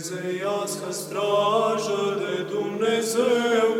dumnezeiască strajă de Dumnezeu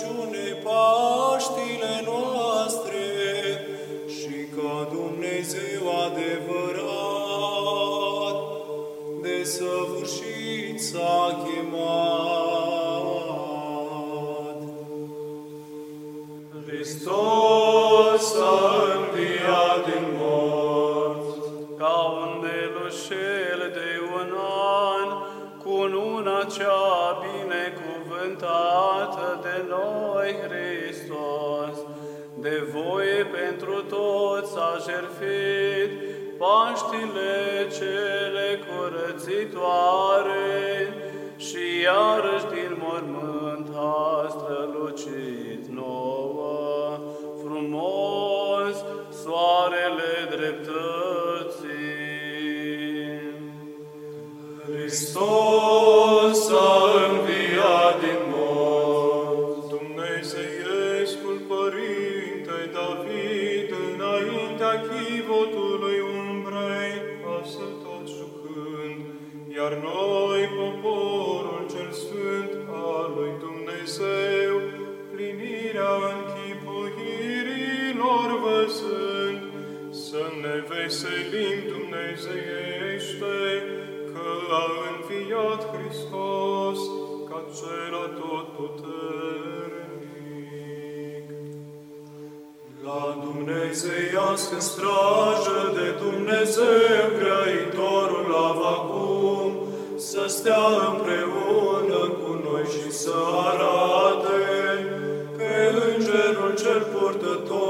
tinăciune Paștile noastre și ca Dumnezeu adevărat, de săvârșit s-a chemat. Hristos a înviat din morți, binecuvântată de noi, Hristos. De voie pentru toți a jertfit Paștile cele curățitoare și iarăși din mormânt a strălucit nouă, frumos, soarele dreptății. Hristos a înviat din înaintea chivotului umbrei, pasă tot jucând, iar noi, poporul cel sfânt al lui Dumnezeu, plinirea închipuirilor văzând, să ne veselim Dumnezeiește, că a înviat Hristos ca cel atotputernic. La Dumnezeiască strajă de Dumnezeu grăitorul avacum, să stea împreună cu noi și să arate pe îngerul cel purtător